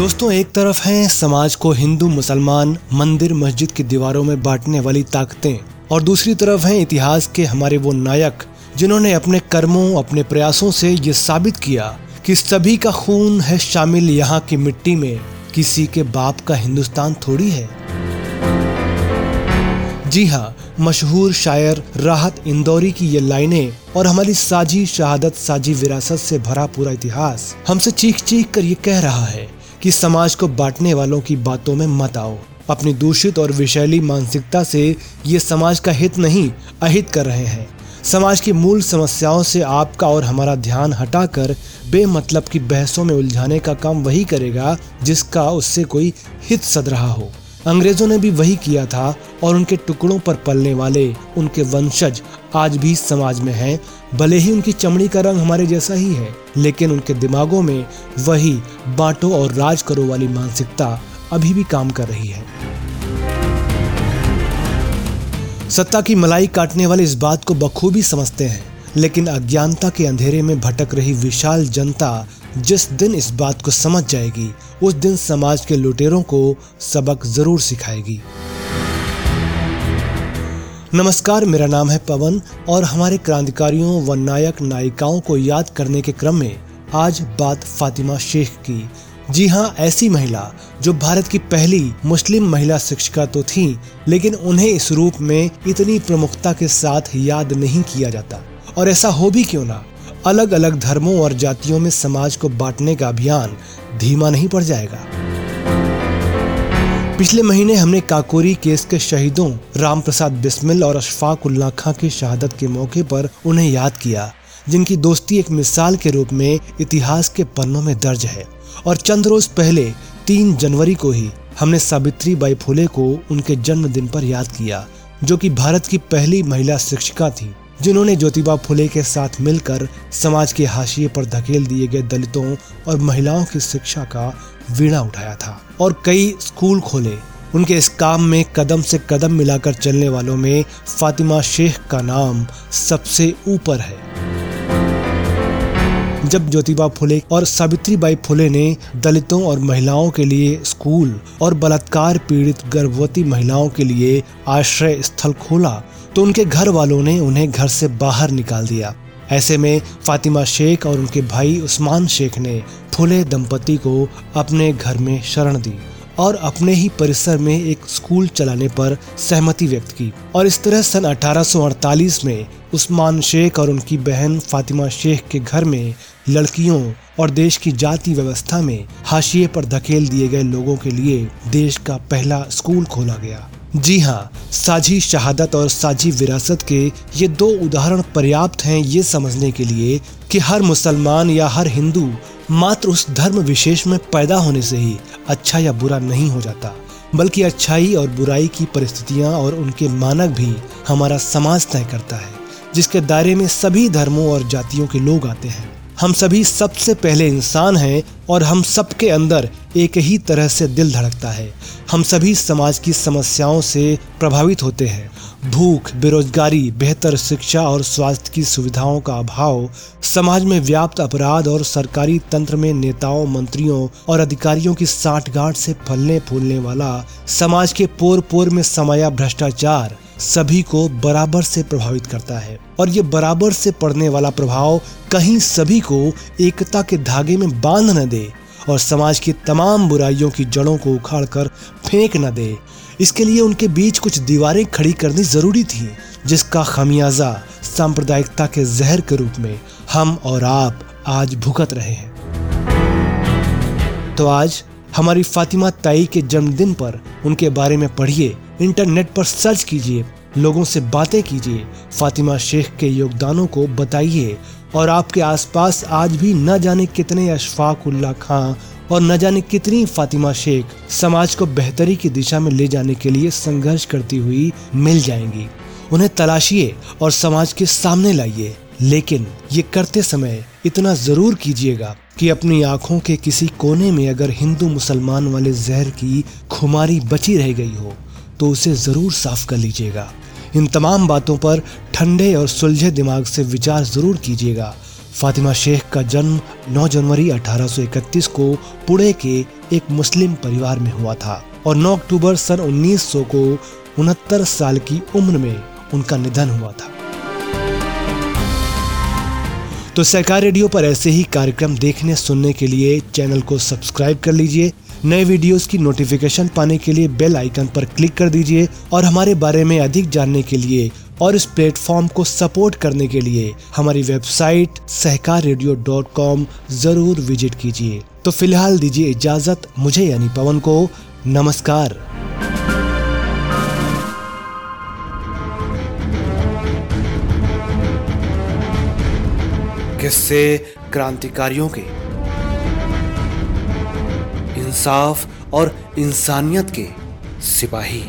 दोस्तों, एक तरफ़ है समाज को हिंदू, मुसलमान, मंदिर, मस्जिद की दीवारों में बांटने वाली ताकतें, और दूसरी तरफ़ है इतिहास के हमारे वो नायक, जिन्होंने अपने कर्मों, अपने प्रयासों से ये साबित किया कि सभी का खून है शामिल यहाँ की मिट्टी में, किसी के बाप का हिंदुस्तान थोड़ी है। जी हाँ मशहूर शायर राहत इंदौरी की ये लाइनें, और हमारी साझी शहादत, साझी विरासत से भरा पूरा इतिहास, हमसे चीख चीख कर ये कह रहा है। कि समाज को बांटने वालों की बातों में मत आओ। अपनी दूषित और विशैली मानसिकता से ये समाज का हित नहीं, अहित कर रहे हैं। समाज की मूल समस्याओं से आपका और हमारा ध्यान हटाकर बेमतलब की बहसों में उलझाने का काम वही करेगा जिसका उससे कोई हित सद रहा हो। अंग्रेज़ों ने भी वही किया था और उनके टुकड़ों पर पलने वाले उनके वंशज आज भी समाज में हैं। भले ही उनकी चमड़ी का रंग हमारे जैसा ही है, लेकिन उनके दिमागों में वही बांटो और राज करो वाली मानसिकता अभी भी काम कर रही है। सत्ता की मलाई काटने वाले इस बात को बखूबी समझते हैं, लेकिन अज्ञानता के अंधेरे में भटक रही विशाल जनता जिस दिन इस बात को समझ जाएगी, उस दिन समाज के लुटेरों को सबक ज़रूर सिखाएगी। नमस्कार, मेरा नाम है पवन और हमारे क्रांतिकारियों व नायक नायिकाओं को याद करने के क्रम में आज बात फातिमा शेख की। जी हाँ ऐसी महिला जो भारत की पहली मुस्लिम महिला शिक्षिका तो थी, लेकिन उन्हें इस रूप में इतनी प्रमुखता के साथ याद नहीं किया जाता। और ऐसा हो भी क्यों ना? अलग अलग धर्मों और जातियों में समाज को बांटने का अभियान धीमा नहीं पड़ जाएगा। पिछले महीने हमने काकोरी केस के शहीदों राम प्रसाद बिस्मिल और अशफाक उल्ला खां की शहादत के मौके पर उन्हें याद किया, जिनकी दोस्ती एक मिसाल के रूप में इतिहास के पन्नों में दर्ज है। और चंद रोज पहले, तीन जनवरी को ही, हमने सावित्री बाई फुले को उनके जन्मदिन पर याद किया, जो कि भारत की पहली महिला शिक्षिका थी, जिन्होंने ज्योतिबा फुले के साथ मिलकर समाज के हाशिए पर धकेल दिए गए दलितों और महिलाओं की शिक्षा का वीणा उठाया था और कई स्कूल खोले। उनके इस काम में कदम से कदम मिलाकर चलने वालों में फातिमा शेख का नाम सबसे ऊपर है। जब ज्योतिबा फुले और सावित्री बाई फुले ने दलितों और महिलाओं के लिए स्कूल और बलात्कार पीड़ित गर्भवती महिलाओं के लिए आश्रय स्थल खोला तो उनके घर वालों ने उन्हें घर से बाहर निकाल दिया। ऐसे में फातिमा शेख और उनके भाई उस्मान शेख ने फुले दंपति को अपने घर में शरण दी और अपने ही परिसर में एक स्कूल चलाने पर सहमति व्यक्त की। और इस तरह सन 1848 में उस्मान शेख और उनकी बहन फातिमा शेख के घर में लड़कियों और देश की जाति व्यवस्था में हाशिए पर धकेल दिए गए लोगों के लिए देश का पहला स्कूल खोला गया। जी हाँ साझी शहादत और साझी विरासत के ये दो उदाहरण पर्याप्त हैं ये समझने के लिए कि हर मुसलमान या हर हिंदू मात्र उस धर्म विशेष में पैदा होने से ही अच्छा या बुरा नहीं हो जाता, बल्कि अच्छाई और बुराई की परिस्थितियाँ और उनके मानक भी हमारा समाज तय करता है, जिसके दायरे में सभी धर्मों और जातियों के लोग आते हैं। हम सभी सबसे पहले इंसान हैं और हम सबके अंदर एक ही तरह से दिल धड़कता है। हम सभी समाज की समस्याओं से प्रभावित होते हैं। भूख, बेरोजगारी, बेहतर शिक्षा और स्वास्थ्य की सुविधाओं का अभाव, समाज में व्याप्त अपराध और सरकारी तंत्र में नेताओं, मंत्रियों और अधिकारियों की साठगांठ से फलने फूलने वाला, समाज के पोर पोर में समाया भ्रष्टाचार सभी को बराबर से प्रभावित करता है। और ये बराबर से पड़ने वाला प्रभाव कहीं सभी को एकता के धागे में बाँध न दे और समाज की तमाम बुराइयों की जड़ों को उखाड़ कर फेंक न दे। इसके लिए उनके बीच कुछ दीवारें खड़ी करनी ज़रूरी थी, जिसका खमियाजा सांप्रदायिकता के जहर के रूप में हम और आप आज भुगत रहे हैं। तो आज हमारी फातिमा ताई के जन्मदिन पर उनके बारे में पढ़िए। इंटरनेट पर सर्च कीजिए, लोगों से बातें कीजिए, फातिमा शेख के योगदानों को बताइए और आपके आसपास आज भी न जाने कितने अशफाक उल्ला खां और न जाने कितनी फातिमा शेख समाज को बेहतरी की दिशा में ले जाने के लिए संघर्ष करती हुई मिल जाएँगी। उन्हें तलाशिए और समाज के सामने लाइए। लेकिन ये करते समय इतना ज़रूर कीजिएगा कि अपनी आँखों के किसी कोने में अगर हिंदू मुसलमान वाले जहर की खुमारी बची रह गई हो तो उसे ज़रूर साफ़ कर लीजिएगा। इन तमाम बातों पर ठंडे और सुलझे दिमाग से विचार ज़रूर कीजिएगा। फातिमा शेख का जन्म 9 जनवरी 1831 को पुणे के एक मुस्लिम परिवार में हुआ था और 9 अक्टूबर सन 1900 को उनहत्तर साल की उम्र में उनका निधन हुआ था। तो सहकार रेडियो पर ऐसे ही कार्यक्रम देखने सुनने के लिए चैनल को सब्सक्राइब कर लीजिए नए वीडियोस की नोटिफिकेशन पाने के लिए बेल आइकन पर क्लिक कर दीजिए और हमारे बारे में अधिक जानने के लिए और इस प्लेटफॉर्म को सपोर्ट करने के लिए हमारी website Sahkar radio dot com ज़रूर विज़िट कीजिए। तो फ़िलहाल दीजिए इजाज़त, मुझे यानी पवन को, नमस्कार। किससे क्रांतिकारियों के इंसाफ और इंसानियत के सिपाही।